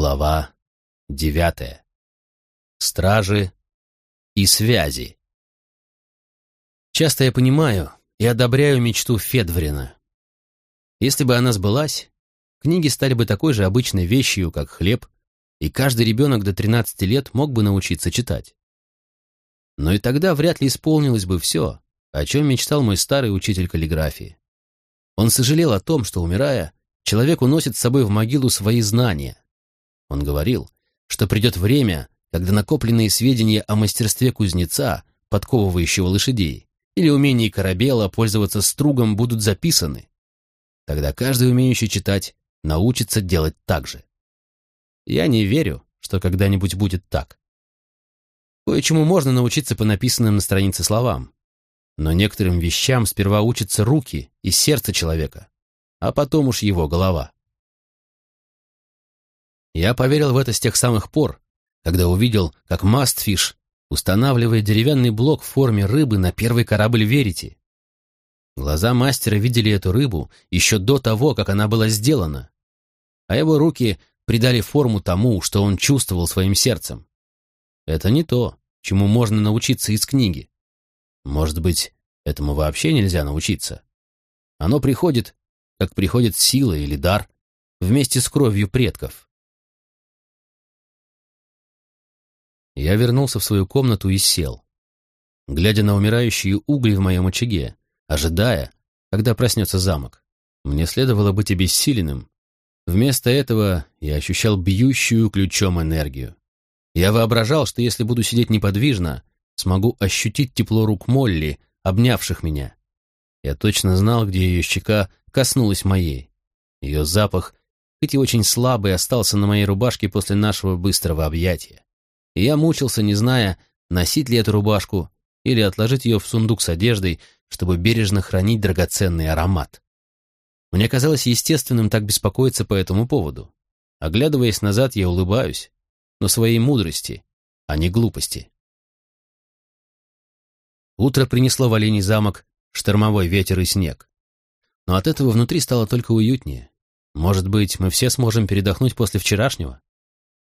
Глава девятая. Стражи и связи. Часто я понимаю и одобряю мечту Федврина. Если бы она сбылась, книги стали бы такой же обычной вещью, как хлеб, и каждый ребенок до 13 лет мог бы научиться читать. Но и тогда вряд ли исполнилось бы все, о чем мечтал мой старый учитель каллиграфии. Он сожалел о том, что, умирая, человек уносит с собой в могилу свои знания, он говорил, что придет время, когда накопленные сведения о мастерстве кузнеца, подковывающего лошадей, или умении корабела пользоваться стругом будут записаны. Тогда каждый умеющий читать научится делать так же. Я не верю, что когда-нибудь будет так. Кое-чему можно научиться по написанным на странице словам, но некоторым вещам сперва учатся руки и сердце человека, а потом уж его голова. Я поверил в это с тех самых пор, когда увидел, как Мастфиш устанавливает деревянный блок в форме рыбы на первый корабль Верити. Глаза мастера видели эту рыбу еще до того, как она была сделана, а его руки придали форму тому, что он чувствовал своим сердцем. Это не то, чему можно научиться из книги. Может быть, этому вообще нельзя научиться. Оно приходит, как приходит сила или дар, вместе с кровью предков. Я вернулся в свою комнату и сел, глядя на умирающие угли в моем очаге, ожидая, когда проснется замок. Мне следовало быть обессиленным. Вместо этого я ощущал бьющую ключом энергию. Я воображал, что если буду сидеть неподвижно, смогу ощутить тепло рук Молли, обнявших меня. Я точно знал, где ее щека коснулась моей. Ее запах, хоть и очень слабый, остался на моей рубашке после нашего быстрого объятия и я мучился, не зная, носить ли эту рубашку или отложить ее в сундук с одеждой, чтобы бережно хранить драгоценный аромат. Мне казалось естественным так беспокоиться по этому поводу. Оглядываясь назад, я улыбаюсь, но своей мудрости, а не глупости. Утро принесло в Оленей замок штормовой ветер и снег. Но от этого внутри стало только уютнее. Может быть, мы все сможем передохнуть после вчерашнего?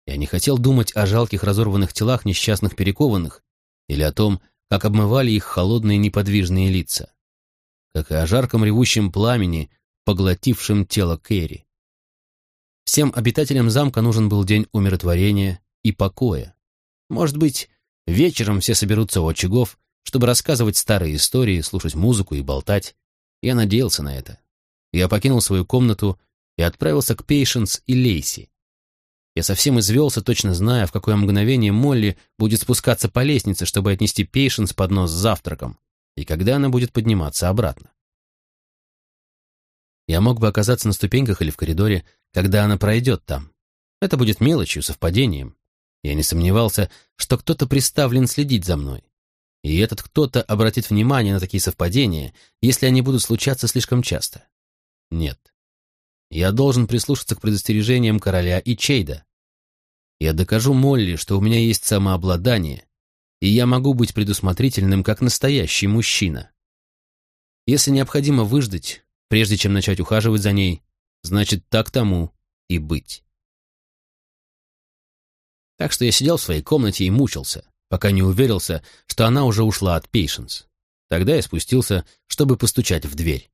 Я не хотел думать о жалких разорванных телах несчастных перекованных или о том, как обмывали их холодные неподвижные лица, как и о жарком ревущем пламени, поглотившем тело Кэрри. Всем обитателям замка нужен был день умиротворения и покоя. Может быть, вечером все соберутся у очагов, чтобы рассказывать старые истории, слушать музыку и болтать. Я надеялся на это. Я покинул свою комнату и отправился к Пейшенс и Лейси. Я совсем извелся, точно зная, в какое мгновение Молли будет спускаться по лестнице, чтобы отнести Пейшенс под нос с завтраком, и когда она будет подниматься обратно. Я мог бы оказаться на ступеньках или в коридоре, когда она пройдет там. Это будет мелочью, совпадением. Я не сомневался, что кто-то приставлен следить за мной. И этот кто-то обратит внимание на такие совпадения, если они будут случаться слишком часто. Нет. Я должен прислушаться к предостережениям короля и Чейда. Я докажу Молли, что у меня есть самообладание, и я могу быть предусмотрительным, как настоящий мужчина. Если необходимо выждать, прежде чем начать ухаживать за ней, значит, так тому и быть. Так что я сидел в своей комнате и мучился, пока не уверился, что она уже ушла от Пейшенс. Тогда я спустился, чтобы постучать в дверь.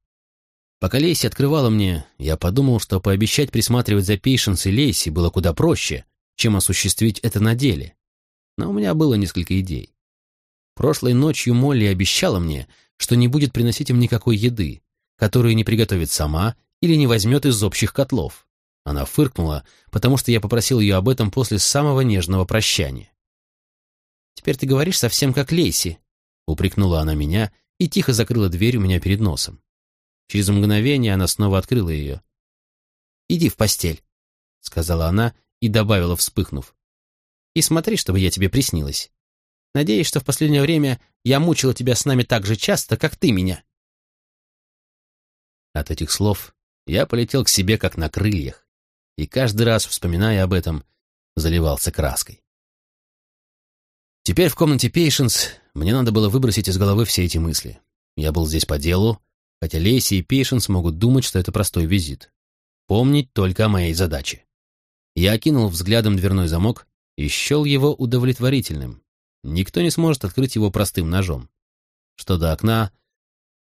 Пока Лейси открывала мне, я подумал, что пообещать присматривать за Пейшенс и Лейси было куда проще, чем осуществить это на деле. Но у меня было несколько идей. Прошлой ночью Молли обещала мне, что не будет приносить им никакой еды, которую не приготовит сама или не возьмет из общих котлов. Она фыркнула, потому что я попросил ее об этом после самого нежного прощания. «Теперь ты говоришь совсем как Лейси», — упрекнула она меня и тихо закрыла дверь у меня перед носом. Через мгновение она снова открыла ее. «Иди в постель», — сказала она и добавила, вспыхнув. «И смотри, чтобы я тебе приснилась. Надеюсь, что в последнее время я мучила тебя с нами так же часто, как ты меня». От этих слов я полетел к себе как на крыльях, и каждый раз, вспоминая об этом, заливался краской. Теперь в комнате Пейшенс мне надо было выбросить из головы все эти мысли. Я был здесь по делу, хотя Лейси и Пейшенс могут думать, что это простой визит. Помнить только о моей задаче. Я окинул взглядом дверной замок и счел его удовлетворительным. Никто не сможет открыть его простым ножом. Что до окна,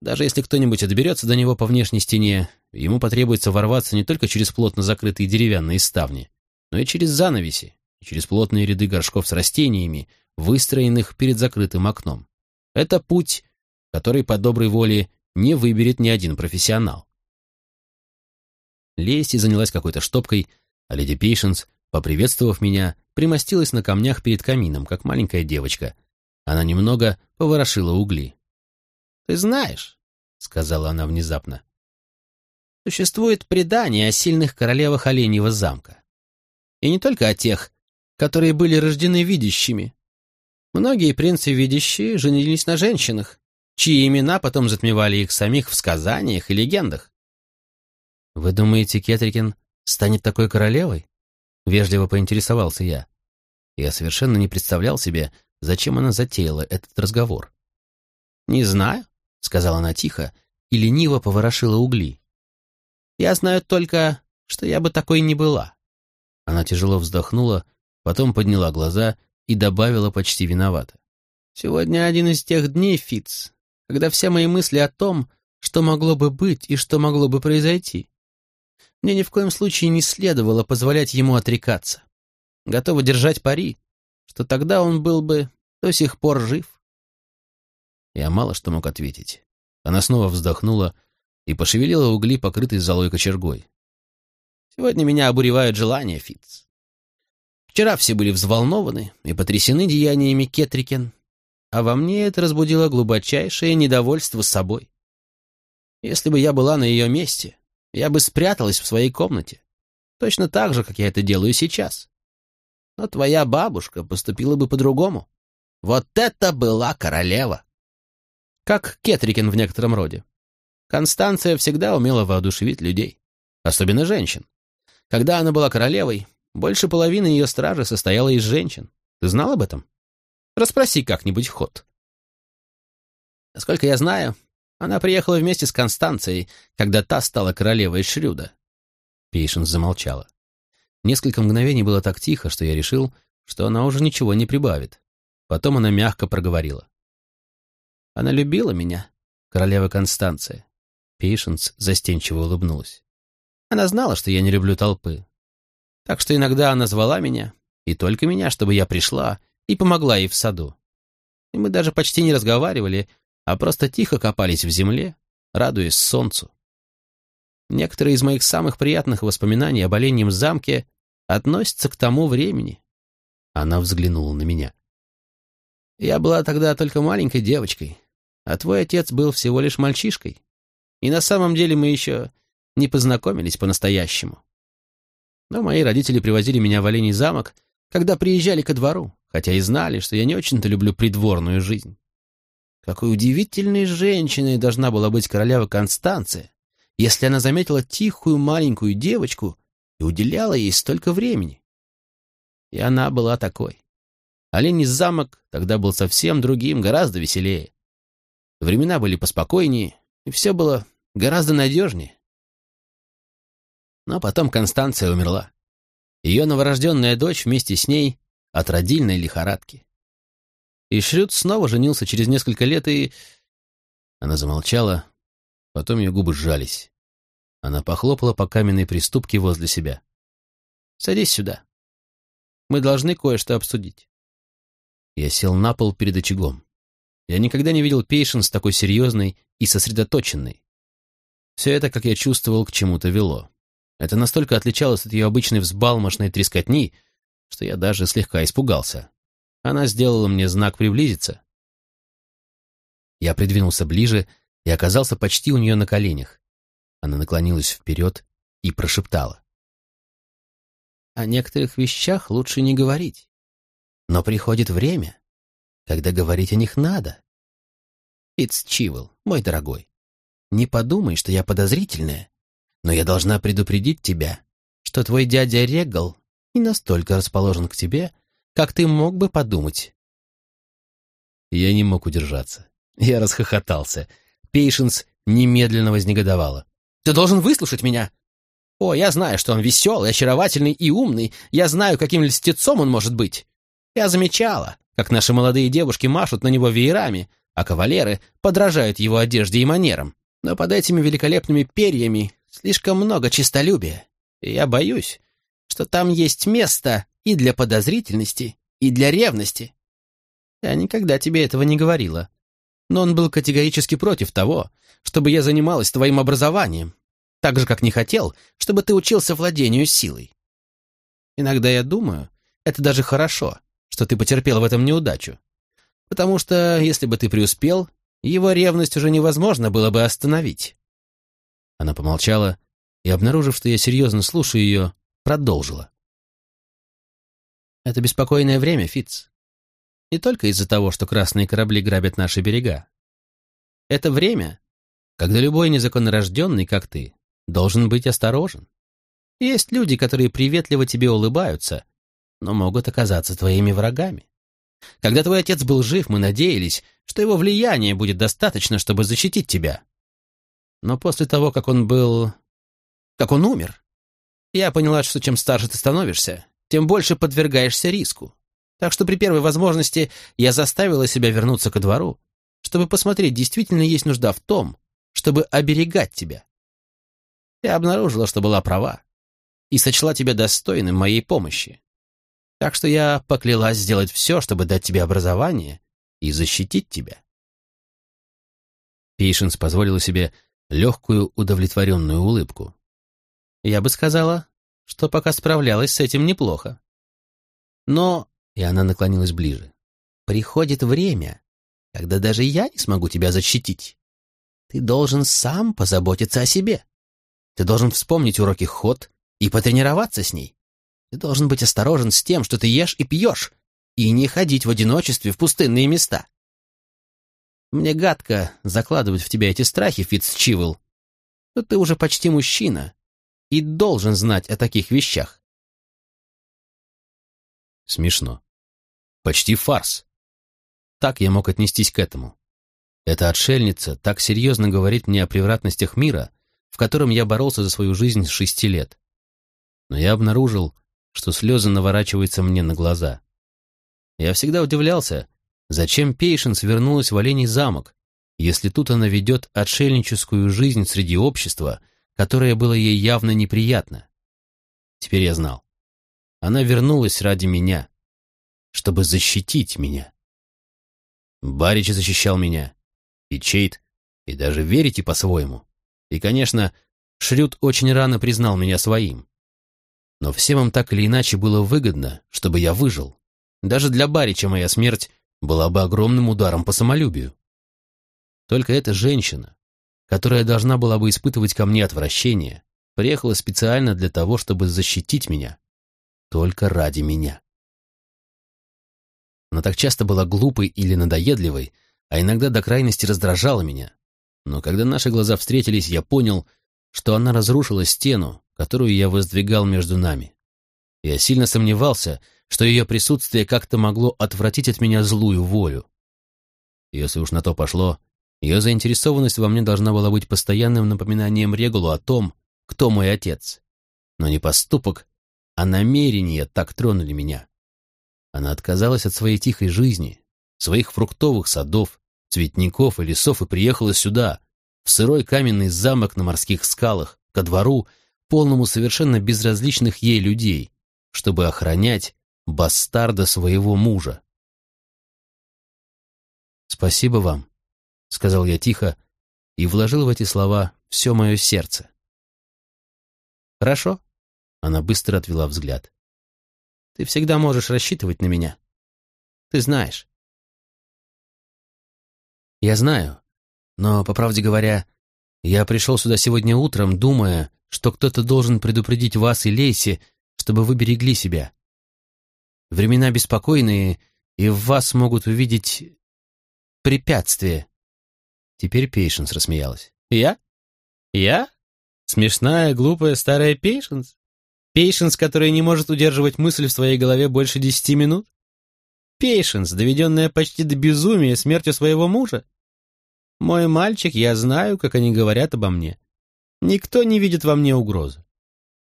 даже если кто-нибудь отберется до него по внешней стене, ему потребуется ворваться не только через плотно закрытые деревянные ставни, но и через занавеси, и через плотные ряды горшков с растениями, выстроенных перед закрытым окном. Это путь, который по доброй воле не выберет ни один профессионал. Лейси занялась какой-то штопкой, а леди Пейшенс, поприветствовав меня, примостилась на камнях перед камином, как маленькая девочка. Она немного поворошила угли. «Ты знаешь», — сказала она внезапно, — «существует предание о сильных королевах Оленьего замка. И не только о тех, которые были рождены видящими. Многие принцы видящие женились на женщинах, чьи имена потом затмевали их самих в сказаниях и легендах. «Вы думаете, Кетрикин станет такой королевой?» — вежливо поинтересовался я. Я совершенно не представлял себе, зачем она затеяла этот разговор. «Не знаю», — сказала она тихо и лениво поворошила угли. «Я знаю только, что я бы такой не была». Она тяжело вздохнула, потом подняла глаза и добавила почти виновато. «Сегодня один из тех дней, Фиц, когда все мои мысли о том, что могло бы быть и что могло бы произойти. Мне ни в коем случае не следовало позволять ему отрекаться. Готова держать пари, что тогда он был бы до сих пор жив. Я мало что мог ответить. Она снова вздохнула и пошевелила угли, покрытые золой кочергой. «Сегодня меня обуревают желания, Фитц. Вчера все были взволнованы и потрясены деяниями Кетрикен, а во мне это разбудило глубочайшее недовольство собой. Если бы я была на ее месте, я бы спряталась в своей комнате, точно так же, как я это делаю сейчас. Но твоя бабушка поступила бы по-другому. Вот это была королева! Как Кетрикен в некотором роде. Констанция всегда умела воодушевить людей, особенно женщин. Когда она была королевой, больше половины ее стражи состояла из женщин. Ты знал об этом? Распроси как-нибудь ход. Насколько я знаю, она приехала вместе с Констанцией, когда та стала королевой Шрюда. Пейшенс замолчала. Несколько мгновений было так тихо, что я решил, что она уже ничего не прибавит. Потом она мягко проговорила. Она любила меня, королева Констанция. Пейшенс застенчиво улыбнулась. Она знала, что я не люблю толпы. Так что иногда она звала меня, и только меня, чтобы я пришла и помогла ей в саду. И мы даже почти не разговаривали, а просто тихо копались в земле, радуясь солнцу. Некоторые из моих самых приятных воспоминаний об оленьем замке относятся к тому времени. Она взглянула на меня. Я была тогда только маленькой девочкой, а твой отец был всего лишь мальчишкой. И на самом деле мы еще не познакомились по-настоящему. Но мои родители привозили меня в Оленей замок, когда приезжали ко двору, хотя и знали, что я не очень-то люблю придворную жизнь. Какой удивительной женщиной должна была быть королева Констанция, если она заметила тихую маленькую девочку и уделяла ей столько времени. И она была такой. Оленей замок тогда был совсем другим, гораздо веселее. Времена были поспокойнее, и все было гораздо надежнее. Но потом Констанция умерла. Ее новорожденная дочь вместе с ней от родильной лихорадки. И Шрюд снова женился через несколько лет, и... Она замолчала, потом ее губы сжались. Она похлопала по каменной приступке возле себя. «Садись сюда. Мы должны кое-что обсудить». Я сел на пол перед очагом. Я никогда не видел Пейшенс такой серьезной и сосредоточенной. Все это, как я чувствовал, к чему-то вело. Это настолько отличалось от ее обычной взбалмошной трескотни, что я даже слегка испугался. Она сделала мне знак приблизиться. Я придвинулся ближе и оказался почти у нее на коленях. Она наклонилась вперед и прошептала. «О некоторых вещах лучше не говорить. Но приходит время, когда говорить о них надо. Фитцчивл, мой дорогой, не подумай, что я подозрительная, но я должна предупредить тебя, что твой дядя Регал не настолько расположен к тебе, как ты мог бы подумать. Я не мог удержаться. Я расхохотался. Пейшенс немедленно вознегодовала. «Ты должен выслушать меня!» О, я знаю, что он веселый, очаровательный и умный. Я знаю, каким льстецом он может быть. Я замечала, как наши молодые девушки машут на него веерами, а кавалеры подражают его одежде и манерам. Но под этими великолепными перьями слишком много честолюбия. И я боюсь, что там есть место и для подозрительности, и для ревности. Я никогда тебе этого не говорила. Но он был категорически против того, чтобы я занималась твоим образованием, так же, как не хотел, чтобы ты учился владению силой. Иногда я думаю, это даже хорошо, что ты потерпел в этом неудачу. Потому что, если бы ты преуспел, его ревность уже невозможно было бы остановить. Она помолчала и, обнаружив, что я серьезно слушаю ее, продолжила. Это беспокойное время, Фитц. Не только из-за того, что красные корабли грабят наши берега. Это время, когда любой незаконнорожденный, как ты, должен быть осторожен. Есть люди, которые приветливо тебе улыбаются, но могут оказаться твоими врагами. Когда твой отец был жив, мы надеялись, что его влияние будет достаточно, чтобы защитить тебя. Но после того, как он был... как он умер, я поняла, что чем старше ты становишься, тем больше подвергаешься риску. Так что при первой возможности я заставила себя вернуться ко двору, чтобы посмотреть, действительно есть нужда в том, чтобы оберегать тебя. Я обнаружила, что была права, и сочла тебя достойным моей помощи. Так что я поклялась сделать все, чтобы дать тебе образование и защитить тебя. Пейшенс позволила себе легкую удовлетворенную улыбку. Я бы сказала, что пока справлялась с этим неплохо. Но, и она наклонилась ближе, приходит время, когда даже я не смогу тебя защитить. Ты должен сам позаботиться о себе. Ты должен вспомнить уроки ход и потренироваться с ней. Ты должен быть осторожен с тем, что ты ешь и пьешь, и не ходить в одиночестве в пустынные места. Мне гадко закладывать в тебя эти страхи, Фитцчивл, но ты уже почти мужчина и должен знать о таких вещах. Смешно. Почти фарс. Так я мог отнестись к этому. Эта отшельница так серьезно говорит мне о превратностях мира, в котором я боролся за свою жизнь с шести лет. Но я обнаружил, что слезы наворачиваются мне на глаза. Я всегда удивлялся, зачем Пейшенс вернулась в Оленей замок, если тут она ведет отшельническую жизнь среди общества, которое было ей явно неприятно. Теперь я знал. Она вернулась ради меня, чтобы защитить меня. Барич защищал меня, и Чейт, и даже верите по-своему. И, конечно, Шрюд очень рано признал меня своим. Но всем им так или иначе было выгодно, чтобы я выжил. Даже для Барича моя смерть была бы огромным ударом по самолюбию. Только эта женщина, которая должна была бы испытывать ко мне отвращение, приехала специально для того, чтобы защитить меня. Только ради меня. Она так часто была глупой или надоедливой, а иногда до крайности раздражала меня, но когда наши глаза встретились, я понял, что она разрушила стену, которую я воздвигал между нами. Я сильно сомневался, что ее присутствие как-то могло отвратить от меня злую волю. Если уж на то пошло, ее заинтересованность во мне должна была быть постоянным напоминанием Регулу о том, кто мой отец. Но не поступок, а намерения так тронули меня. Она отказалась от своей тихой жизни, своих фруктовых садов, цветников и лесов и приехала сюда, в сырой каменный замок на морских скалах, ко двору, полному совершенно безразличных ей людей, чтобы охранять бастарда своего мужа. «Спасибо вам», — сказал я тихо и вложил в эти слова все мое сердце. «Хорошо», — она быстро отвела взгляд. «Ты всегда можешь рассчитывать на меня. Ты знаешь, я знаю, но, по правде говоря, я пришел сюда сегодня утром, думая, что кто-то должен предупредить вас и Лейси, чтобы вы берегли себя. Времена беспокойные, и в вас могут увидеть препятствие. Теперь Пейшенс рассмеялась. Я? Я? Смешная, глупая старая Пейшенс? Пейшенс, которая не может удерживать мысль в своей голове больше десяти минут? Пейшенс, доведенная почти до безумия смертью своего мужа? Мой мальчик, я знаю, как они говорят обо мне. Никто не видит во мне угрозы.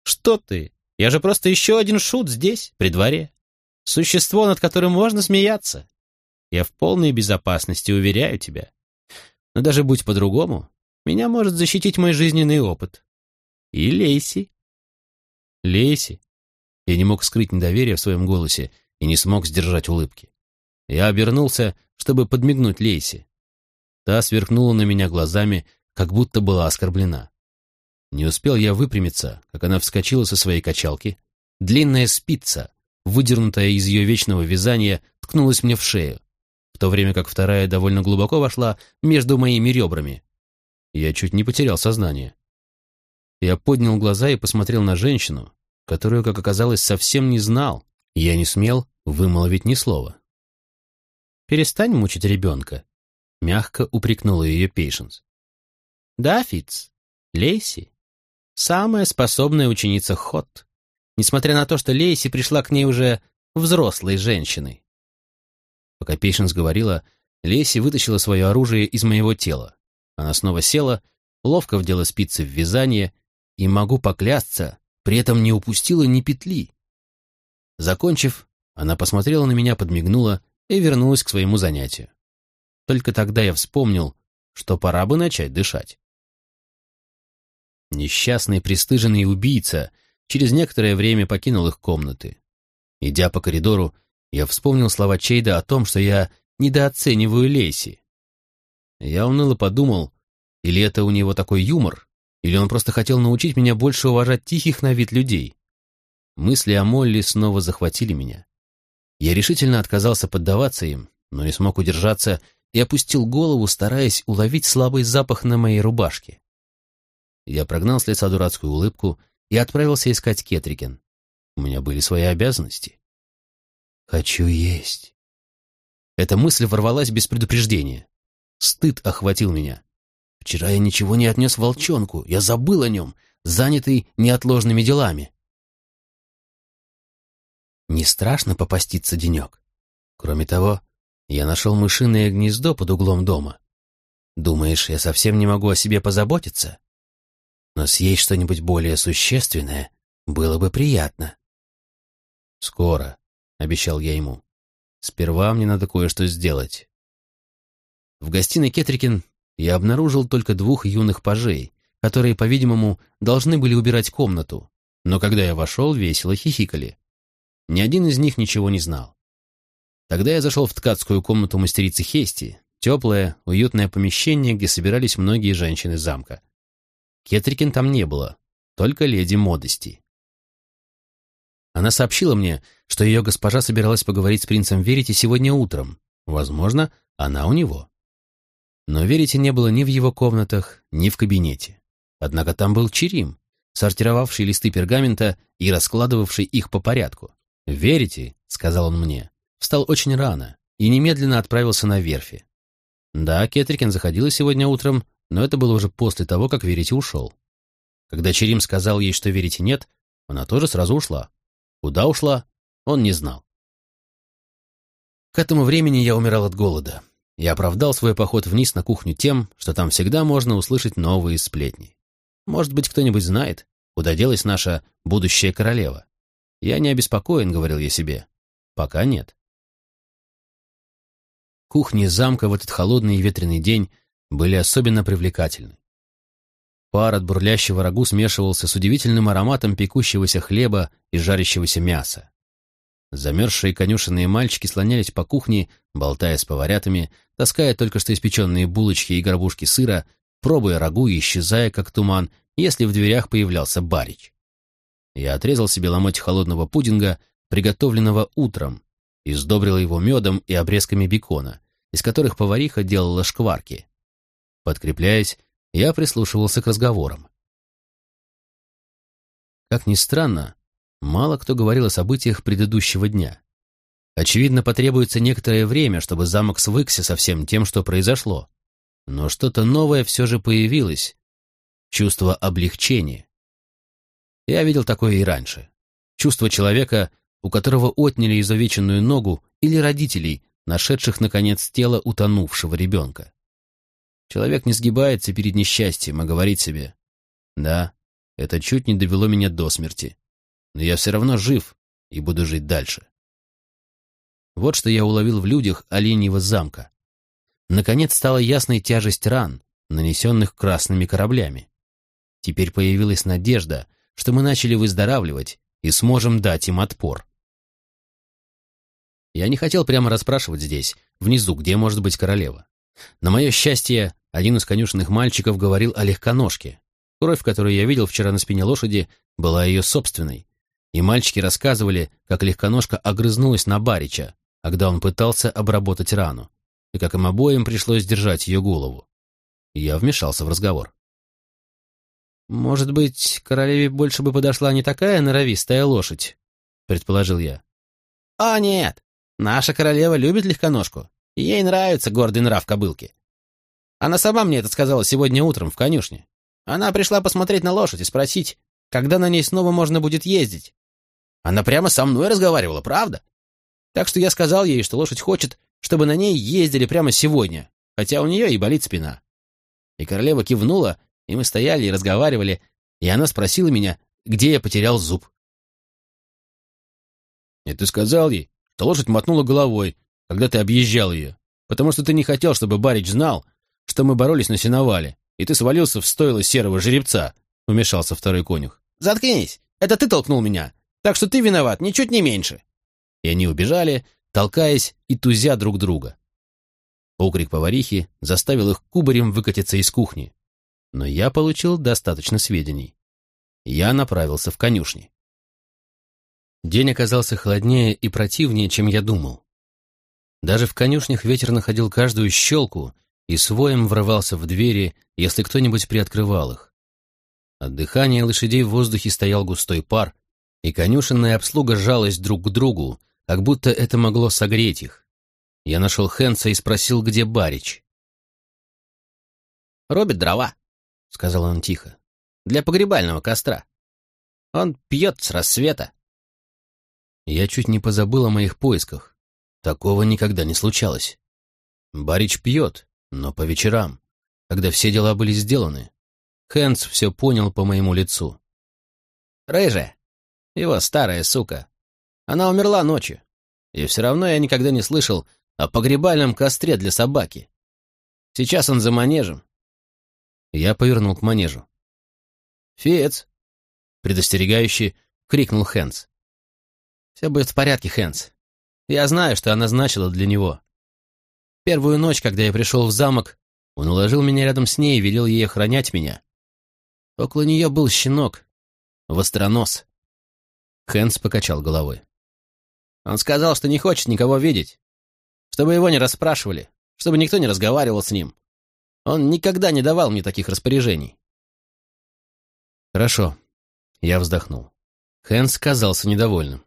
Что ты? Я же просто еще один шут здесь, при дворе. Существо, над которым можно смеяться. Я в полной безопасности, уверяю тебя. Но даже будь по-другому, меня может защитить мой жизненный опыт. И Лейси. Лейси. Я не мог скрыть недоверие в своем голосе и не смог сдержать улыбки. Я обернулся, чтобы подмигнуть Лейси. Та сверкнула на меня глазами, как будто была оскорблена. Не успел я выпрямиться, как она вскочила со своей качалки. Длинная спица, выдернутая из ее вечного вязания, ткнулась мне в шею, то время как вторая довольно глубоко вошла между моими ребрами. Я чуть не потерял сознание. Я поднял глаза и посмотрел на женщину, которую, как оказалось, совсем не знал, и я не смел вымолвить ни слова. «Перестань мучить ребенка», — мягко упрекнула ее Пейшенс. «Да, Фитц, Лейси, самая способная ученица Хот, несмотря на то, что Лейси пришла к ней уже взрослой женщиной». Пока Пейшенс говорила, Лейси вытащила свое оружие из моего тела. Она снова села, ловко вдела спицы в вязание, и, могу поклясться, при этом не упустила ни петли. Закончив, она посмотрела на меня, подмигнула и вернулась к своему занятию. Только тогда я вспомнил, что пора бы начать дышать. Несчастный, пристыженный убийца через некоторое время покинул их комнаты. Идя по коридору, я вспомнил слова Чейда о том, что я недооцениваю Лейси. Я уныло подумал, или это у него такой юмор, или он просто хотел научить меня больше уважать тихих на вид людей. Мысли о Молли снова захватили меня. Я решительно отказался поддаваться им, но не смог удержаться и опустил голову, стараясь уловить слабый запах на моей рубашке. Я прогнал с лица дурацкую улыбку и отправился искать Кетрикен. У меня были свои обязанности. «Хочу есть». Эта мысль ворвалась без предупреждения. Стыд охватил меня. Вчера я ничего не отнес волчонку, я забыл о нем, занятый неотложными делами. Не страшно попаститься денек. Кроме того, я нашел мышиное гнездо под углом дома. Думаешь, я совсем не могу о себе позаботиться? Но съесть что-нибудь более существенное было бы приятно. Скоро, — обещал я ему. Сперва мне надо кое-что сделать. В гостиной Кетрикин я обнаружил только двух юных пажей, которые, по-видимому, должны были убирать комнату, но когда я вошел, весело хихикали. Ни один из них ничего не знал. Тогда я зашел в ткацкую комнату мастерицы Хести, теплое, уютное помещение, где собирались многие женщины замка. Кетрикин там не было, только леди Модести. Она сообщила мне, что ее госпожа собиралась поговорить с принцем Верити сегодня утром. Возможно, она у него. Но Верити не было ни в его комнатах, ни в кабинете. Однако там был Черим, сортировавший листы пергамента и раскладывавший их по порядку. «Верите?» — сказал он мне. Встал очень рано и немедленно отправился на верфи. Да, Кетрикин заходила сегодня утром, но это было уже после того, как Верите ушел. Когда Черим сказал ей, что Верите нет, она тоже сразу ушла. Куда ушла, он не знал. К этому времени я умирал от голода. Я оправдал свой поход вниз на кухню тем, что там всегда можно услышать новые сплетни. Может быть, кто-нибудь знает, куда делась наша будущая королева. «Я не обеспокоен», — говорил я себе. «Пока нет». Кухни замка в этот холодный и ветреный день были особенно привлекательны. Пар от бурлящего рагу смешивался с удивительным ароматом пекущегося хлеба и жарящегося мяса. Замерзшие конюшенные мальчики слонялись по кухне, болтая с поварятами, таская только что испеченные булочки и горбушки сыра, пробуя рагу и исчезая, как туман, если в дверях появлялся барич. Я отрезал себе ломоть холодного пудинга, приготовленного утром, и сдобрил его медом и обрезками бекона, из которых повариха делала шкварки. Подкрепляясь, я прислушивался к разговорам. Как ни странно, мало кто говорил о событиях предыдущего дня. Очевидно, потребуется некоторое время, чтобы замок свыкся со всем тем, что произошло. Но что-то новое все же появилось. Чувство облегчения. Я видел такое и раньше. Чувство человека, у которого отняли изувеченную ногу, или родителей, нашедших, наконец, тело утонувшего ребенка. Человек не сгибается перед несчастьем, а говорит себе, «Да, Это чуть не довело меня до смерти. Но я все равно жив и буду жить дальше. Вот что я уловил в людях Оленьего замка. Наконец стала ясной тяжесть ран, нанесенных красными кораблями. Теперь появилась надежда, что мы начали выздоравливать и сможем дать им отпор. Я не хотел прямо расспрашивать здесь, внизу, где может быть королева. На мое счастье, один из конюшенных мальчиков говорил о легконожке. Кровь, которую я видел вчера на спине лошади, была ее собственной. И мальчики рассказывали, как легконожка огрызнулась на Барича, когда он пытался обработать рану, и как им обоим пришлось держать ее голову. Я вмешался в разговор. «Может быть, королеве больше бы подошла не такая норовистая лошадь?» — предположил я. «О, нет! Наша королева любит легконожку. Ей нравится гордый нрав кобылки. Она сама мне это сказала сегодня утром в конюшне. Она пришла посмотреть на лошадь и спросить, когда на ней снова можно будет ездить. Она прямо со мной разговаривала, правда? Так что я сказал ей, что лошадь хочет, чтобы на ней ездили прямо сегодня, хотя у нее и болит спина. И королева кивнула, и мы стояли и разговаривали, и она спросила меня, где я потерял зуб. И ты сказал ей, что лошадь мотнула головой, когда ты объезжал ее, потому что ты не хотел, чтобы Барич знал, что мы боролись на сеновале, и ты свалился в стойло серого жеребца, — вмешался второй конюх. «Заткнись! Это ты толкнул меня! Так что ты виноват, ничуть не меньше!» И они убежали, толкаясь и тузя друг друга. Окрик поварихи заставил их кубарем выкатиться из кухни. Но я получил достаточно сведений. Я направился в конюшни. День оказался холоднее и противнее, чем я думал. Даже в конюшнях ветер находил каждую щелку и своем врывался в двери, если кто-нибудь приоткрывал их. От дыхания лошадей в воздухе стоял густой пар, и конюшенная обслуга сжалась друг к другу, как будто это могло согреть их. Я нашел Хэнса и спросил, где Барич. «Робит дрова», — сказал он тихо, — «для погребального костра. Он пьет с рассвета». Я чуть не позабыл о моих поисках. Такого никогда не случалось. Барич пьет, но по вечерам, когда все дела были сделаны. Хэнс все понял по моему лицу. «Рыжая, его старая сука. Она умерла ночью, и все равно я никогда не слышал о погребальном костре для собаки. Сейчас он за манежем». Я повернул к манежу. «Фиц!» — предостерегающе крикнул Хэнс. «Все будет в порядке, Хэнс. Я знаю, что она значила для него. Первую ночь, когда я пришел в замок, он уложил меня рядом с ней и велел ей охранять меня. Около нее был щенок, востронос. Хэнс покачал головой. Он сказал, что не хочет никого видеть, чтобы его не расспрашивали, чтобы никто не разговаривал с ним. Он никогда не давал мне таких распоряжений. Хорошо. Я вздохнул. Хэнс казался недовольным.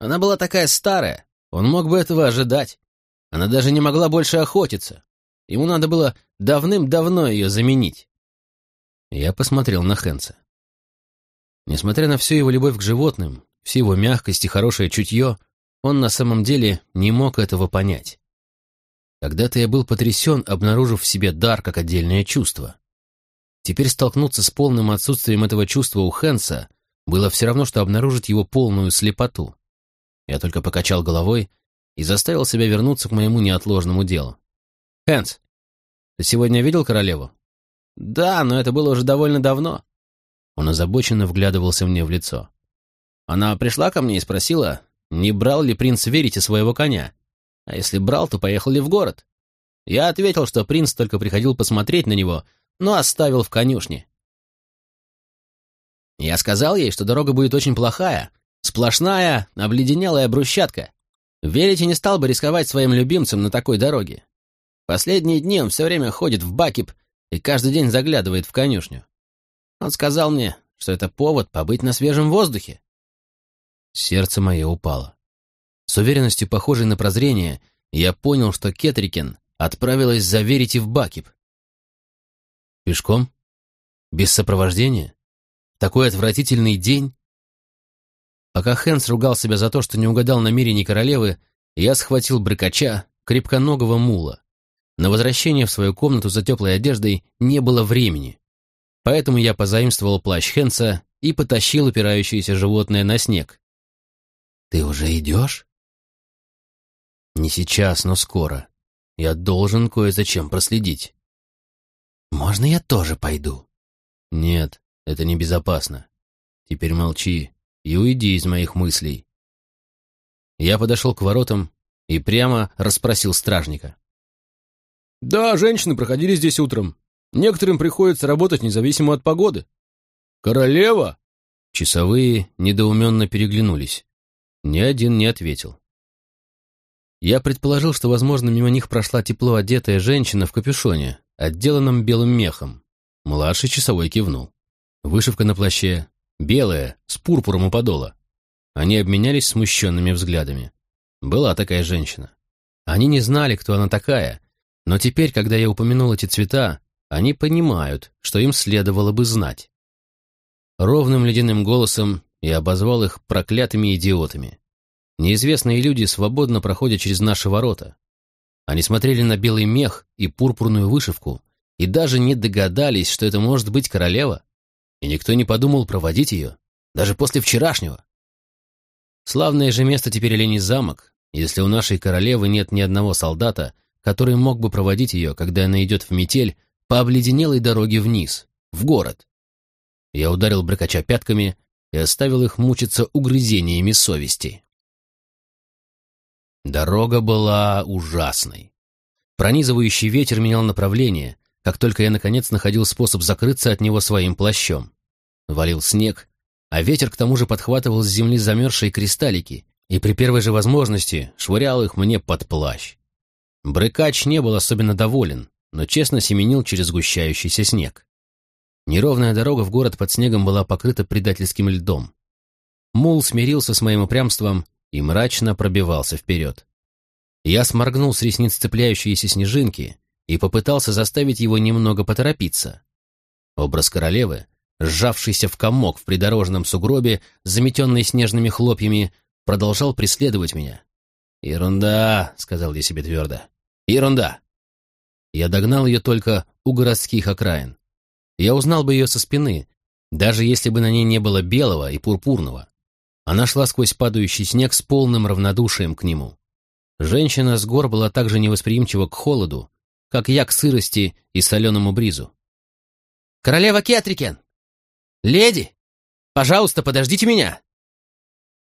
Она была такая старая, он мог бы этого ожидать. Она даже не могла больше охотиться. Ему надо было давным-давно ее заменить. Я посмотрел на Хэнса. Несмотря на всю его любовь к животным, всю его мягкость и хорошее чутье, он на самом деле не мог этого понять. Когда-то я был потрясен, обнаружив в себе дар как отдельное чувство. Теперь столкнуться с полным отсутствием этого чувства у Хэнса было все равно, что обнаружить его полную слепоту. Я только покачал головой и заставил себя вернуться к моему неотложному делу. «Хэнс, ты сегодня видел королеву?» «Да, но это было уже довольно давно». Он озабоченно вглядывался мне в лицо. Она пришла ко мне и спросила, не брал ли принц верите своего коня. А если брал, то поехал ли в город. Я ответил, что принц только приходил посмотреть на него, но оставил в конюшне. Я сказал ей, что дорога будет очень плохая, Сплошная, обледенелая брусчатка. Верите не стал бы рисковать своим любимцем на такой дороге. Последние дни он все время ходит в Бакип и каждый день заглядывает в конюшню. Он сказал мне, что это повод побыть на свежем воздухе. Сердце мое упало. С уверенностью, похожей на прозрение, я понял, что Кетрикен отправилась заверить и в Бакип. Пешком? Без сопровождения? Такой отвратительный день? Пока Хэнс ругал себя за то, что не угадал намерений королевы, я схватил брыкача, крепконогого мула. На возвращение в свою комнату за теплой одеждой не было времени. Поэтому я позаимствовал плащ Хенса и потащил упирающееся животное на снег. «Ты уже идешь?» «Не сейчас, но скоро. Я должен кое зачем проследить». «Можно я тоже пойду?» «Нет, это небезопасно. Теперь молчи и уйди из моих мыслей». Я подошел к воротам и прямо расспросил стражника. «Да, женщины проходили здесь утром. Некоторым приходится работать независимо от погоды». «Королева?» Часовые недоуменно переглянулись. Ни один не ответил. Я предположил, что, возможно, мимо них прошла тепло одетая женщина в капюшоне, отделанном белым мехом. Младший часовой кивнул. Вышивка на плаще, белая, с пурпуром у подола. Они обменялись смущенными взглядами. Была такая женщина. Они не знали, кто она такая, но теперь, когда я упомянул эти цвета, они понимают, что им следовало бы знать. Ровным ледяным голосом я обозвал их проклятыми идиотами. Неизвестные люди свободно проходят через наши ворота. Они смотрели на белый мех и пурпурную вышивку и даже не догадались, что это может быть королева. И никто не подумал проводить ее, даже после вчерашнего. Славное же место теперь Оленей замок, если у нашей королевы нет ни одного солдата, который мог бы проводить ее, когда она идет в метель, по обледенелой дороге вниз, в город. Я ударил брыкача пятками и оставил их мучиться угрызениями совести. Дорога была ужасной. Пронизывающий ветер менял направление, как только я, наконец, находил способ закрыться от него своим плащом. Валил снег, а ветер к тому же подхватывал с земли замерзшие кристаллики и при первой же возможности швырял их мне под плащ. Брыкач не был особенно доволен, но честно семенил через сгущающийся снег. Неровная дорога в город под снегом была покрыта предательским льдом. Мул смирился с моим упрямством и мрачно пробивался вперед. Я сморгнул с ресниц цепляющиеся снежинки и попытался заставить его немного поторопиться. Образ королевы, сжавшийся в комок в придорожном сугробе, заметенный снежными хлопьями, продолжал преследовать меня. «Ерунда», — сказал я себе твердо. «Ерунда». Я догнал ее только у городских окраин. Я узнал бы ее со спины, даже если бы на ней не было белого и пурпурного. Она шла сквозь падающий снег с полным равнодушием к нему. Женщина с гор была так же невосприимчива к холоду, как я к сырости и соленому бризу. «Королева Кетрикен! Леди! Пожалуйста, подождите меня!»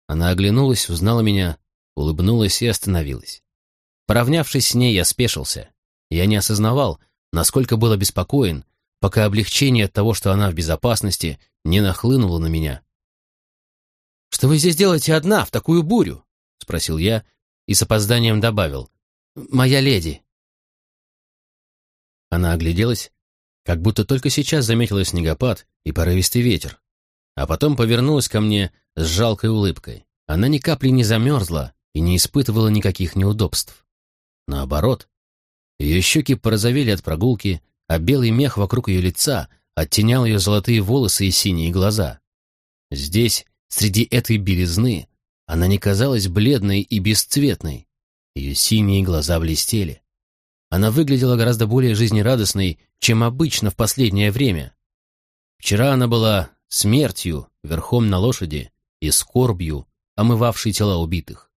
Она оглянулась, узнала меня, улыбнулась и остановилась. Поравнявшись с ней, я спешился. Я не осознавал, насколько был обеспокоен, пока облегчение от того, что она в безопасности, не нахлынуло на меня. «Что вы здесь делаете одна, в такую бурю?» — спросил я и с опозданием добавил. «Моя леди». Она огляделась, как будто только сейчас заметила снегопад и порывистый ветер, а потом повернулась ко мне с жалкой улыбкой. Она ни капли не замерзла и не испытывала никаких неудобств. Наоборот, ее щеки порозовели от прогулки, а белый мех вокруг ее лица оттенял ее золотые волосы и синие глаза. Здесь, Среди этой белизны она не казалась бледной и бесцветной. Ее синие глаза блестели. Она выглядела гораздо более жизнерадостной, чем обычно в последнее время. Вчера она была смертью, верхом на лошади, и скорбью, омывавшей тела убитых.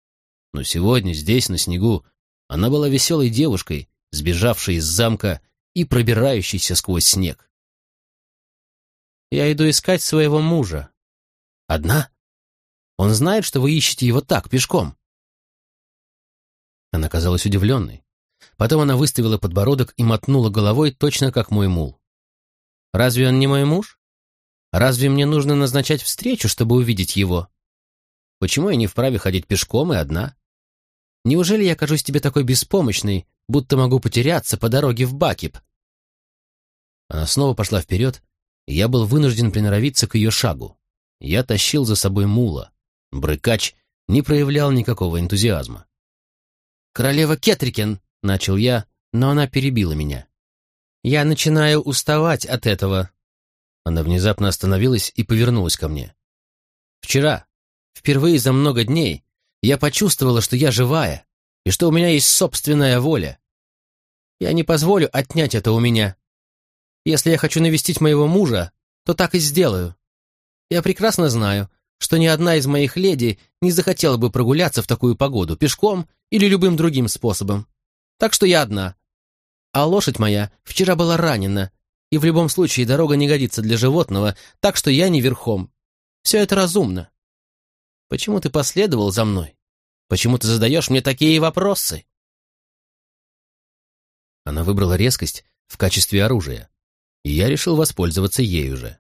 Но сегодня, здесь, на снегу, она была веселой девушкой, сбежавшей из замка и пробирающейся сквозь снег. «Я иду искать своего мужа», Одна? Он знает, что вы ищете его так, пешком. Она казалась удивленной. Потом она выставила подбородок и мотнула головой, точно как мой мул. «Разве он не мой муж? Разве мне нужно назначать встречу, чтобы увидеть его? Почему я не вправе ходить пешком и одна? Неужели я кажусь тебе такой беспомощной, будто могу потеряться по дороге в Бакип?» Она снова пошла вперед, и я был вынужден приноровиться к ее шагу. Я тащил за собой мула. Брыкач не проявлял никакого энтузиазма. «Королева Кетрикен!» — начал я, но она перебила меня. «Я начинаю уставать от этого». Она внезапно остановилась и повернулась ко мне. «Вчера, впервые за много дней, я почувствовала, что я живая и что у меня есть собственная воля. Я не позволю отнять это у меня. Если я хочу навестить моего мужа, то так и сделаю. Я прекрасно знаю, что ни одна из моих леди не захотела бы прогуляться в такую погоду, пешком или любым другим способом. Так что я одна. А лошадь моя вчера была ранена, и в любом случае дорога не годится для животного, так что я не верхом. Все это разумно. Почему ты последовал за мной? Почему ты задаешь мне такие вопросы?» Она выбрала резкость в качестве оружия, и я решил воспользоваться ею же.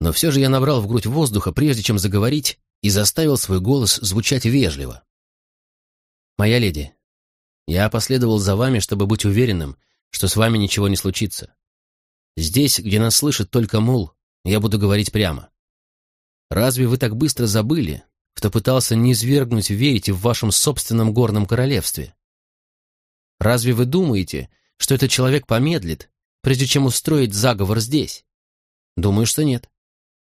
Но все же я набрал в грудь воздуха, прежде чем заговорить, и заставил свой голос звучать вежливо. «Моя леди, я последовал за вами, чтобы быть уверенным, что с вами ничего не случится. Здесь, где нас слышит только мул, я буду говорить прямо. Разве вы так быстро забыли, кто пытался низвергнуть верите в вашем собственном горном королевстве? Разве вы думаете, что этот человек помедлит, прежде чем устроить заговор здесь? Думаю, что нет.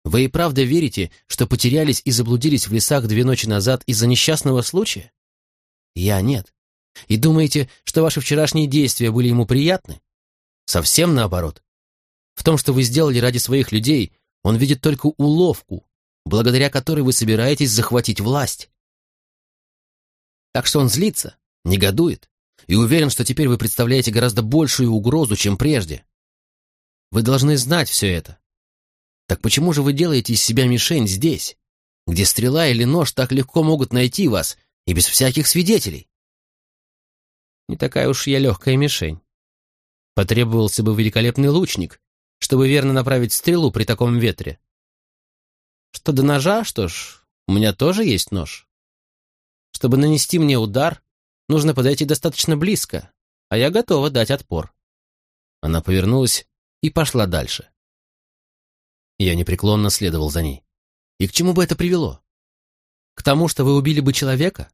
Вы и правда верите, что потерялись и заблудились в лесах две ночи назад из-за несчастного случая? Я нет. И думаете, что ваши вчерашние действия были ему приятны? Совсем наоборот. В том, что вы сделали ради своих людей, он видит только уловку, благодаря которой вы собираетесь захватить власть. Так что он злится, негодует и уверен, что теперь вы представляете гораздо большую угрозу, чем прежде. Вы должны знать все это. Так почему же вы делаете из себя мишень здесь, где стрела или нож так легко могут найти вас и без всяких свидетелей? Не такая уж я легкая мишень. Потребовался бы великолепный лучник, чтобы верно направить стрелу при таком ветре. Что до ножа, что ж, у меня тоже есть нож. Чтобы нанести мне удар, нужно подойти достаточно близко, а я готова дать отпор. Она повернулась и пошла дальше. Я непреклонно следовал за ней. И к чему бы это привело? К тому, что вы убили бы человека,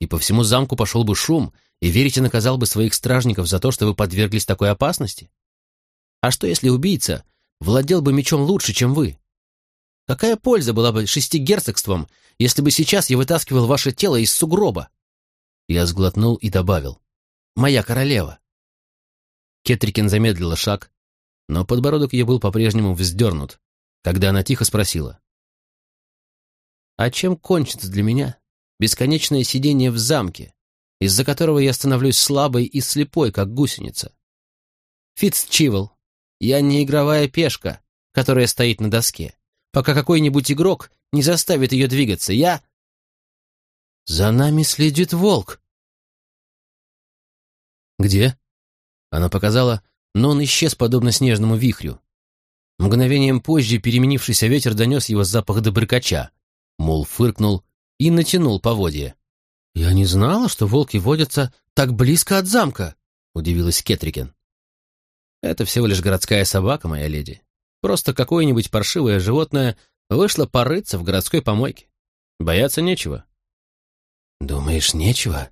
и по всему замку пошел бы шум, и верите наказал бы своих стражников за то, что вы подверглись такой опасности? А что, если убийца владел бы мечом лучше, чем вы? Какая польза была бы шести герцогством, если бы сейчас я вытаскивал ваше тело из сугроба? Я сглотнул и добавил. «Моя королева». Кетрикин замедлила шаг, но подбородок ее был по-прежнему вздернут, когда она тихо спросила. «А чем кончится для меня бесконечное сидение в замке, из-за которого я становлюсь слабой и слепой, как гусеница? Фитцчивл, я не игровая пешка, которая стоит на доске, пока какой-нибудь игрок не заставит ее двигаться. Я... За нами следит волк. Где? Она показала, но он исчез подобно снежному вихрю. Мгновением позже переменившийся ветер донес его запах добрыкача. Мул фыркнул и натянул поводья. «Я не знала, что волки водятся так близко от замка», — удивилась Кетрикен. «Это всего лишь городская собака, моя леди. Просто какое-нибудь паршивое животное вышло порыться в городской помойке. Бояться нечего». «Думаешь, нечего?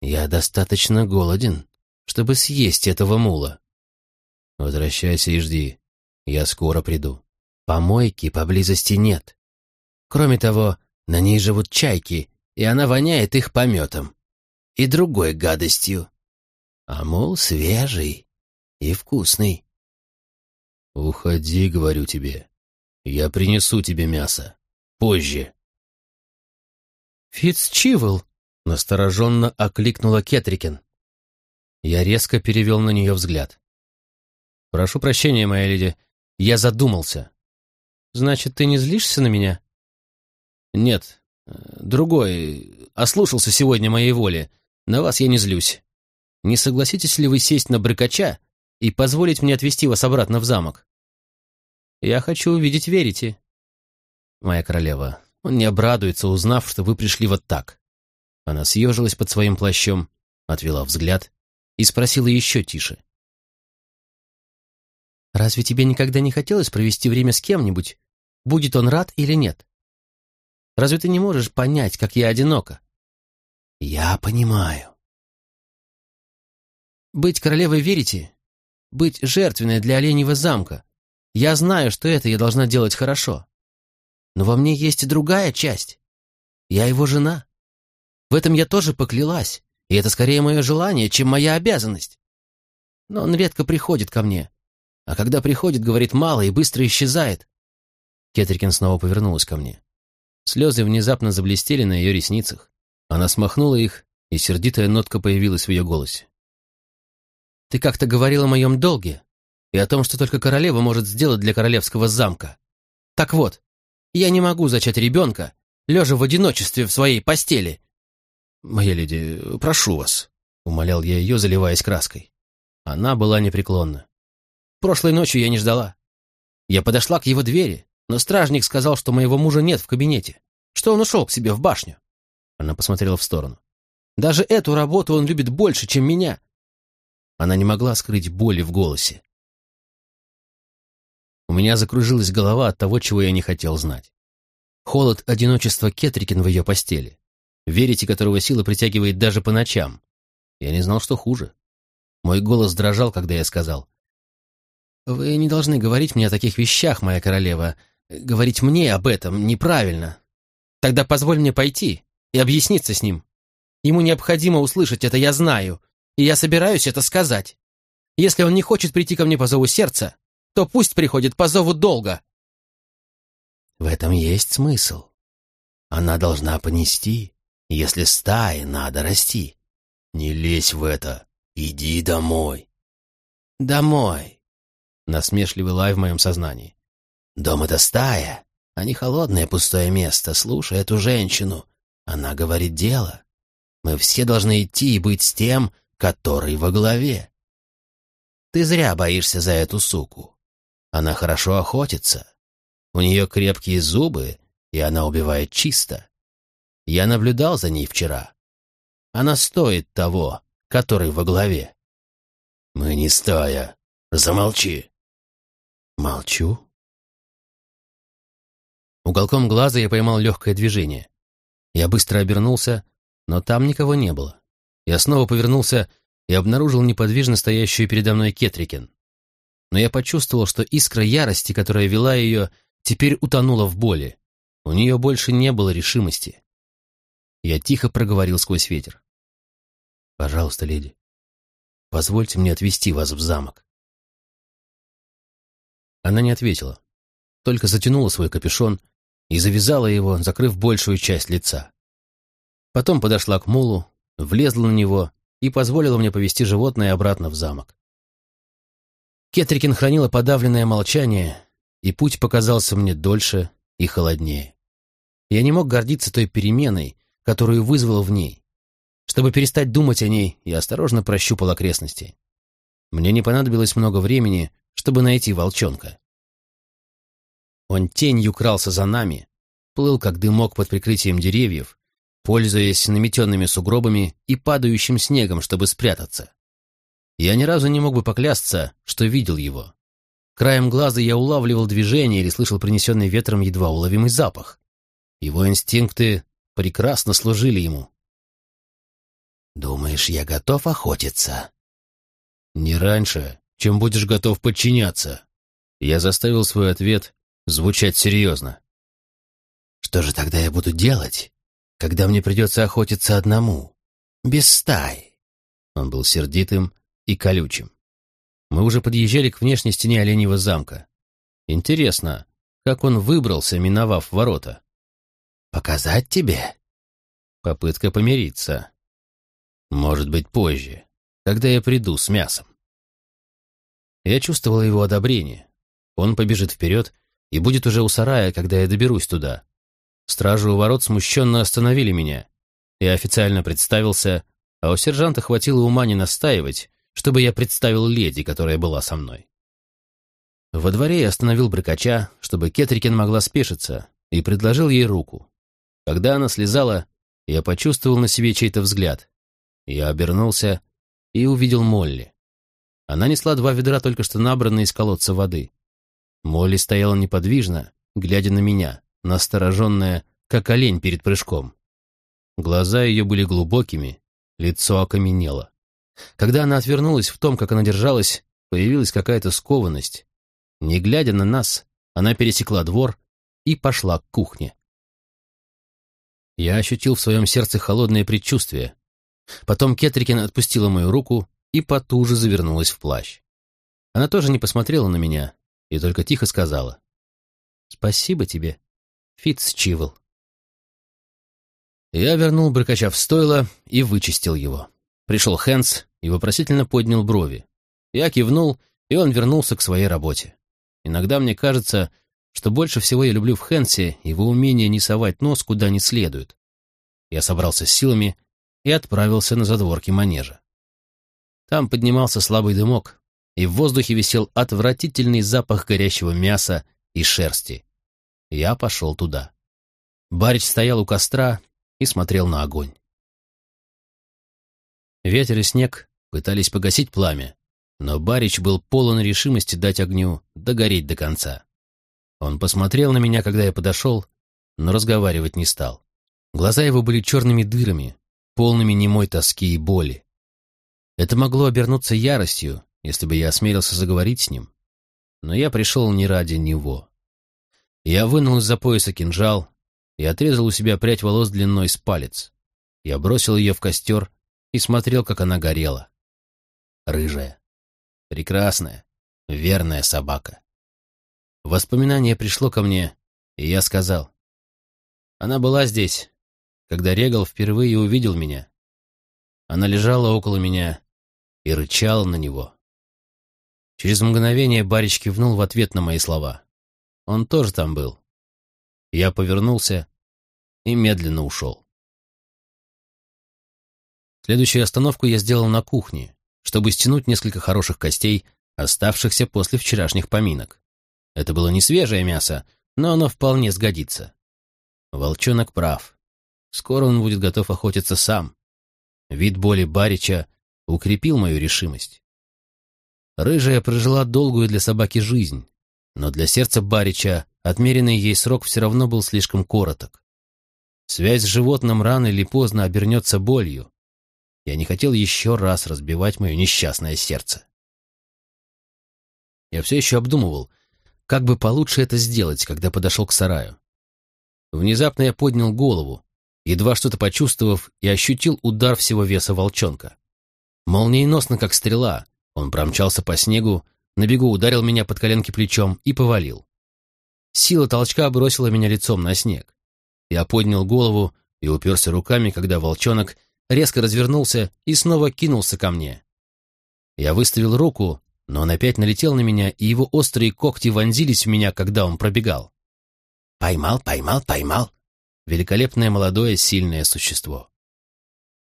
Я достаточно голоден, чтобы съесть этого мула». «Возвращайся и жди. Я скоро приду. Помойки поблизости нет. Кроме того, на ней живут чайки, и она воняет их пометом. И другой гадостью. А мул свежий и вкусный. «Уходи, — говорю тебе. Я принесу тебе мясо. Позже». «Фитцчивл!» — настороженно окликнула Кетрикен. Я резко перевел на нее взгляд. «Прошу прощения, моя леди, я задумался». «Значит, ты не злишься на меня?» «Нет, другой, ослушался сегодня моей воли. На вас я не злюсь. Не согласитесь ли вы сесть на брыкача и позволить мне отвезти вас обратно в замок?» «Я хочу увидеть Верите». «Моя королева, он не обрадуется, узнав, что вы пришли вот так». Она съежилась под своим плащом, отвела взгляд и спросила еще тише. «Разве тебе никогда не хотелось провести время с кем-нибудь, будет он рад или нет? Разве ты не можешь понять, как я одинока?» «Я понимаю». «Быть королевой верите? Быть жертвенной для оленьего замка? Я знаю, что это я должна делать хорошо. Но во мне есть и другая часть. Я его жена. В этом я тоже поклялась, и это скорее мое желание, чем моя обязанность. Но он редко приходит ко мне, А когда приходит, говорит мало и быстро исчезает. Кетрикин снова повернулась ко мне. Слезы внезапно заблестели на ее ресницах. Она смахнула их, и сердитая нотка появилась в ее голосе. «Ты как-то говорил о моем долге и о том, что только королева может сделать для королевского замка. Так вот, я не могу зачать ребенка, лежа в одиночестве в своей постели». «Моя леди, прошу вас», — умолял я ее, заливаясь краской. Она была непреклонна. «Прошлой ночью я не ждала. Я подошла к его двери, но стражник сказал, что моего мужа нет в кабинете, что он ушел к себе в башню. Она посмотрела в сторону. Даже эту работу он любит больше, чем меня. Она не могла скрыть боли в голосе. У меня закружилась голова от того, чего я не хотел знать. Холод одиночества Кетрикин в ее постели. Верите, которого сила притягивает даже по ночам. Я не знал, что хуже. Мой голос дрожал, когда я сказал. «Вы не должны говорить мне о таких вещах, моя королева. Говорить мне об этом неправильно. Тогда позволь мне пойти и объясниться с ним. Ему необходимо услышать это, я знаю, и я собираюсь это сказать. Если он не хочет прийти ко мне по зову сердца, то пусть приходит по зову долга. В этом есть смысл. Она должна понести, если стае надо расти. Не лезь в это. Иди домой. Домой. Насмешливый лай в моем сознании. Дом — это стая, а не холодное пустое место. Слушай эту женщину. Она говорит дело. Мы все должны идти и быть с тем, который во главе. Ты зря боишься за эту суку. Она хорошо охотится. У нее крепкие зубы, и она убивает чисто. Я наблюдал за ней вчера. Она стоит того, который во главе. Мы не стая. Замолчи. Молчу. Уголком глаза я поймал легкое движение. Я быстро обернулся, но там никого не было. Я снова повернулся и обнаружил неподвижно стоящую передо мной Кетрикен. Но я почувствовал, что искра ярости, которая вела ее, теперь утонула в боли. У нее больше не было решимости. Я тихо проговорил сквозь ветер. «Пожалуйста, леди, позвольте мне отвезти вас в замок». Она не ответила, только затянула свой капюшон и завязала его, закрыв большую часть лица. Потом подошла к мулу, влезла на него и позволила мне повести животное обратно в замок. Кетрикин хранила подавленное молчание, и путь показался мне дольше и холоднее. Я не мог гордиться той переменой, которую вызвал в ней. Чтобы перестать думать о ней, я осторожно прощупал окрестности. Мне не понадобилось много времени, чтобы найти волчонка. Он тенью крался за нами, плыл как дымок под прикрытием деревьев, пользуясь наметенными сугробами и падающим снегом, чтобы спрятаться. Я ни разу не мог бы поклясться, что видел его. Краем глаза я улавливал движение или слышал принесенный ветром едва уловимый запах. Его инстинкты прекрасно служили ему. «Думаешь, я готов охотиться?» «Не раньше, чем будешь готов подчиняться». Я заставил свой ответ звучать серьезно. Что же тогда я буду делать, когда мне придется охотиться одному, без стаи? Он был сердитым и колючим. Мы уже подъезжали к внешней стене Оленьего замка. Интересно, как он выбрался, миновав ворота? Показать тебе? Попытка помириться. Может быть, позже, когда я приду с мясом. Я чувствовал его одобрение. Он побежит вперед и будет уже у сарая, когда я доберусь туда. Стражи у ворот смущенно остановили меня. Я официально представился, а у сержанта хватило ума не настаивать, чтобы я представил леди, которая была со мной. Во дворе я остановил брыкача, чтобы Кетрикин могла спешиться, и предложил ей руку. Когда она слезала, я почувствовал на себе чей-то взгляд. Я обернулся и увидел Молли. Она несла два ведра только что набранные из колодца воды. Молли стояла неподвижно, глядя на меня, настороженная, как олень перед прыжком. Глаза ее были глубокими, лицо окаменело. Когда она отвернулась в том, как она держалась, появилась какая-то скованность. Не глядя на нас, она пересекла двор и пошла к кухне. Я ощутил в своем сердце холодное предчувствие. Потом Кетрикин отпустила мою руку и потуже завернулась в плащ. Она тоже не посмотрела на меня и только тихо сказала. «Спасибо тебе, Фитц Чивл». Я вернул брыкача в стойло и вычистил его. Пришел Хэнс и вопросительно поднял брови. Я кивнул, и он вернулся к своей работе. Иногда мне кажется, что больше всего я люблю в Хэнсе его умение не совать нос куда не следует. Я собрался с силами и отправился на задворки манежа. Там поднимался слабый дымок, и в воздухе висел отвратительный запах горящего мяса и шерсти. Я пошел туда. Барич стоял у костра и смотрел на огонь. Ветер и снег пытались погасить пламя, но Барич был полон решимости дать огню догореть до конца. Он посмотрел на меня, когда я подошел, но разговаривать не стал. Глаза его были черными дырами, полными немой тоски и боли. Это могло обернуться яростью, если бы я осмелился заговорить с ним. Но я пришел не ради него. Я вынул из-за пояса кинжал и отрезал у себя прядь волос длиной с палец. Я бросил ее в костер и смотрел, как она горела. Рыжая, прекрасная, верная собака. Воспоминание пришло ко мне, и я сказал. Она была здесь, когда Регал впервые увидел меня. Она лежала около меня и рычала на него. Через мгновение Барич кивнул в ответ на мои слова. Он тоже там был. Я повернулся и медленно ушел. Следующую остановку я сделал на кухне, чтобы стянуть несколько хороших костей, оставшихся после вчерашних поминок. Это было не свежее мясо, но оно вполне сгодится. Волчонок прав. Скоро он будет готов охотиться сам. Вид боли Барича укрепил мою решимость. Рыжая прожила долгую для собаки жизнь, но для сердца Барича отмеренный ей срок все равно был слишком короток. Связь с животным рано или поздно обернется болью. Я не хотел еще раз разбивать мое несчастное сердце. Я все еще обдумывал, как бы получше это сделать, когда подошел к сараю. Внезапно я поднял голову, едва что-то почувствовав, и ощутил удар всего веса волчонка. Молниеносно, как стрела, он промчался по снегу, на бегу ударил меня под коленки плечом и повалил. Сила толчка бросила меня лицом на снег. Я поднял голову и уперся руками, когда волчонок резко развернулся и снова кинулся ко мне. Я выставил руку, но он опять налетел на меня, и его острые когти вонзились в меня, когда он пробегал. Поймал, поймал, поймал. Великолепное молодое сильное существо.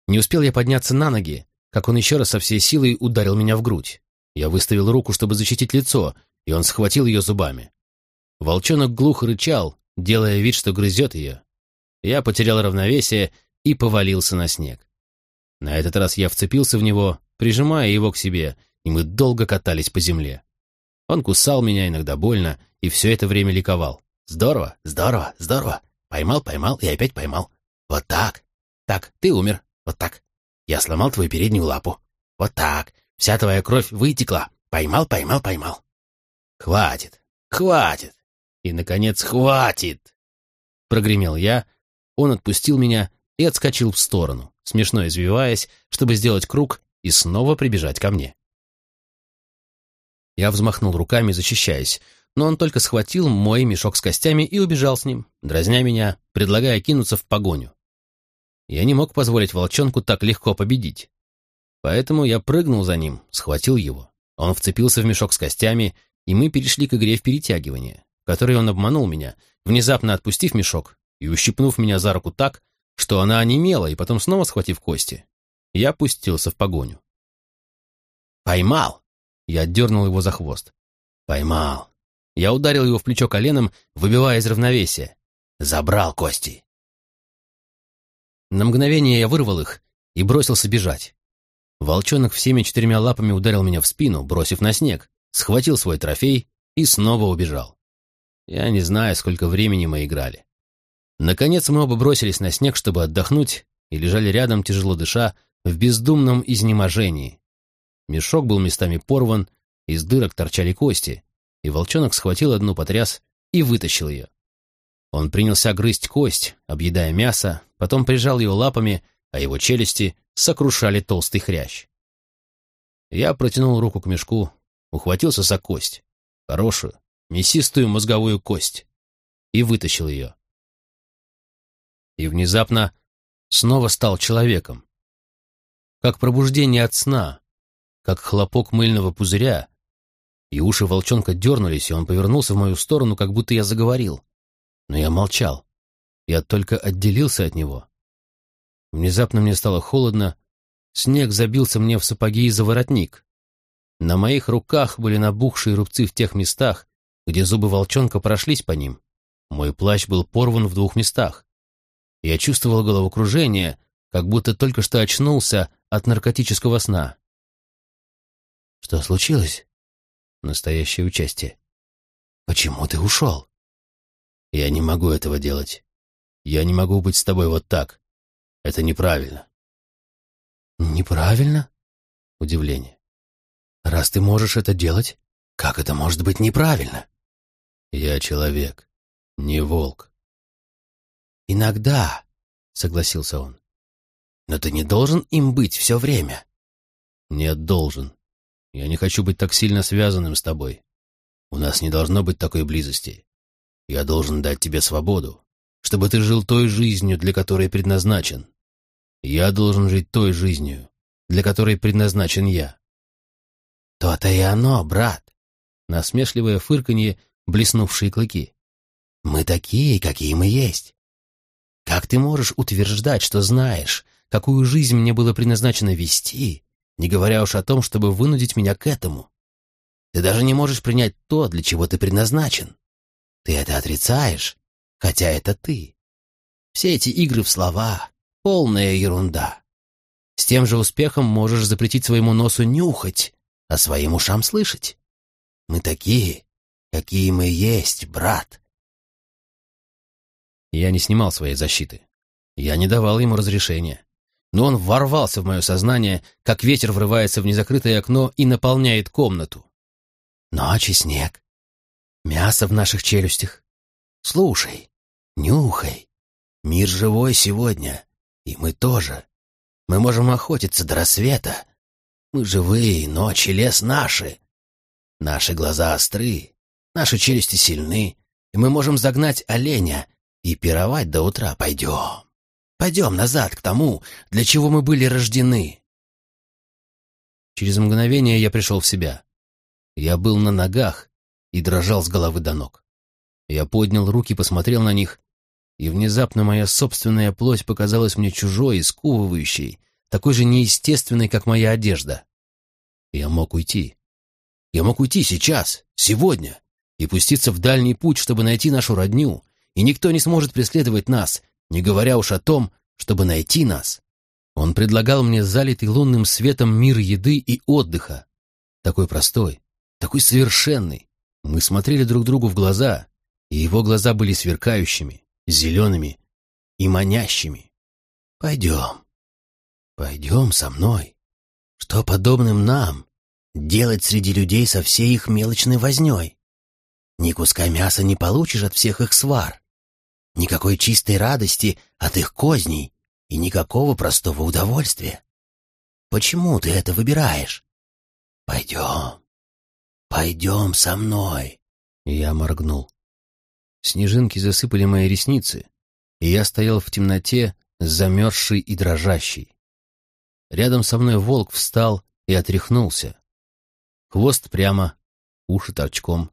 Не успел я подняться на ноги, как он еще раз со всей силой ударил меня в грудь. Я выставил руку, чтобы защитить лицо, и он схватил ее зубами. Волчонок глухо рычал, делая вид, что грызет ее. Я потерял равновесие и повалился на снег. На этот раз я вцепился в него, прижимая его к себе, и мы долго катались по земле. Он кусал меня иногда больно, и все это время ликовал. «Здорово, здорово, здорово! Поймал, поймал и опять поймал. Вот так! Так, ты умер. Вот так. Я сломал твою переднюю лапу. Вот так. Вся твоя кровь вытекла. Поймал, поймал, поймал. Хватит, хватит. И, наконец, хватит. Прогремел я. Он отпустил меня и отскочил в сторону, смешно извиваясь, чтобы сделать круг и снова прибежать ко мне. Я взмахнул руками, защищаясь, но он только схватил мой мешок с костями и убежал с ним, дразня меня, предлагая кинуться в погоню. Я не мог позволить волчонку так легко победить. Поэтому я прыгнул за ним, схватил его. Он вцепился в мешок с костями, и мы перешли к игре в перетягивание, в которой он обманул меня, внезапно отпустив мешок и ущипнув меня за руку так, что она онемела, и потом снова схватив кости. Я пустился в погоню. «Поймал!» Я дернул его за хвост. «Поймал!» Я ударил его в плечо коленом, выбивая из равновесия. «Забрал кости!» На мгновение я вырвал их и бросился бежать. Волчонок всеми четырьмя лапами ударил меня в спину, бросив на снег, схватил свой трофей и снова убежал. Я не знаю, сколько времени мы играли. Наконец мы оба бросились на снег, чтобы отдохнуть, и лежали рядом, тяжело дыша, в бездумном изнеможении. Мешок был местами порван, из дырок торчали кости, и волчонок схватил одну потряс и вытащил ее. Он принялся грызть кость, объедая мясо, потом прижал ее лапами, а его челюсти сокрушали толстый хрящ. Я протянул руку к мешку, ухватился за кость, хорошую, мясистую мозговую кость, и вытащил ее. И внезапно снова стал человеком. Как пробуждение от сна, как хлопок мыльного пузыря, и уши волчонка дернулись, и он повернулся в мою сторону, как будто я заговорил. Но я молчал. Я только отделился от него. Внезапно мне стало холодно, снег забился мне в сапоги и за воротник. На моих руках были набухшие рубцы в тех местах, где зубы волчонка прошлись по ним. Мой плащ был порван в двух местах. Я чувствовал головокружение, как будто только что очнулся от наркотического сна. «Что случилось?» Настоящее участие. «Почему ты ушел?» «Я не могу этого делать. Я не могу быть с тобой вот так. Это неправильно». «Неправильно?» Удивление. «Раз ты можешь это делать, как это может быть неправильно?» «Я человек, не волк». «Иногда», — согласился он. «Но ты не должен им быть все время». «Нет, должен. Я не хочу быть так сильно связанным с тобой. У нас не должно быть такой близости. Я должен дать тебе свободу, чтобы ты жил той жизнью, для которой предназначен. Я должен жить той жизнью, для которой предназначен я. То-то и оно, брат. Насмешливое фырканье, блеснувшие клыки. Мы такие, какие мы есть. Как ты можешь утверждать, что знаешь, какую жизнь мне было предназначено вести, не говоря уж о том, чтобы вынудить меня к этому. Ты даже не можешь принять то, для чего ты предназначен. Ты это отрицаешь, хотя это ты. Все эти игры в слова — полная ерунда. С тем же успехом можешь запретить своему носу нюхать, а своим ушам слышать. Мы такие, какие мы есть, брат. Я не снимал своей защиты. Я не давал ему разрешения но он ворвался в мое сознание, как ветер врывается в незакрытое окно и наполняет комнату. Ночь снег. Мясо в наших челюстях. Слушай, нюхай. Мир живой сегодня, и мы тоже. Мы можем охотиться до рассвета. Мы живые, ночь и лес наши. Наши глаза остры, наши челюсти сильны, и мы можем загнать оленя и пировать до утра. Пойдем. Пойдем назад к тому, для чего мы были рождены. Через мгновение я пришел в себя. Я был на ногах и дрожал с головы до ног. Я поднял руки, посмотрел на них, и внезапно моя собственная плоть показалась мне чужой сковывающей, такой же неестественной, как моя одежда. Я мог уйти. Я мог уйти сейчас, сегодня, и пуститься в дальний путь, чтобы найти нашу родню, и никто не сможет преследовать нас, не говоря уж о том, чтобы найти нас. Он предлагал мне залитый лунным светом мир еды и отдыха. Такой простой, такой совершенный. Мы смотрели друг другу в глаза, и его глаза были сверкающими, зелеными и манящими. «Пойдем, пойдем со мной. Что подобным нам делать среди людей со всей их мелочной вознёй? Ни куска мяса не получишь от всех их свар никакой чистой радости от их козней и никакого простого удовольствия. Почему ты это выбираешь? Пойдем, пойдем со мной. Я моргнул. Снежинки засыпали мои ресницы, и я стоял в темноте, замерзший и дрожащий. Рядом со мной волк встал и отряхнулся. Хвост прямо, уши торчком.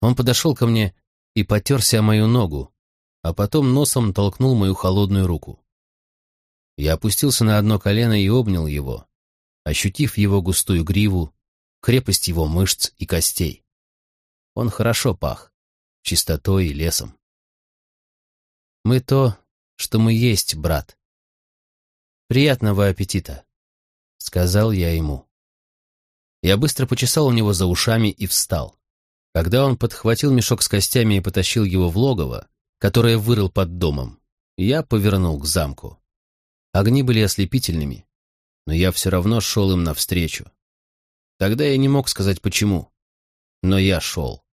Он подошел ко мне и потерся о мою ногу, а потом носом толкнул мою холодную руку. Я опустился на одно колено и обнял его, ощутив его густую гриву, крепость его мышц и костей. Он хорошо пах, чистотой и лесом. «Мы то, что мы есть, брат. Приятного аппетита», — сказал я ему. Я быстро почесал у него за ушами и встал. Когда он подхватил мешок с костями и потащил его в логово, которое вырыл под домом, я повернул к замку. Огни были ослепительными, но я все равно шел им навстречу. Тогда я не мог сказать почему, но я шел.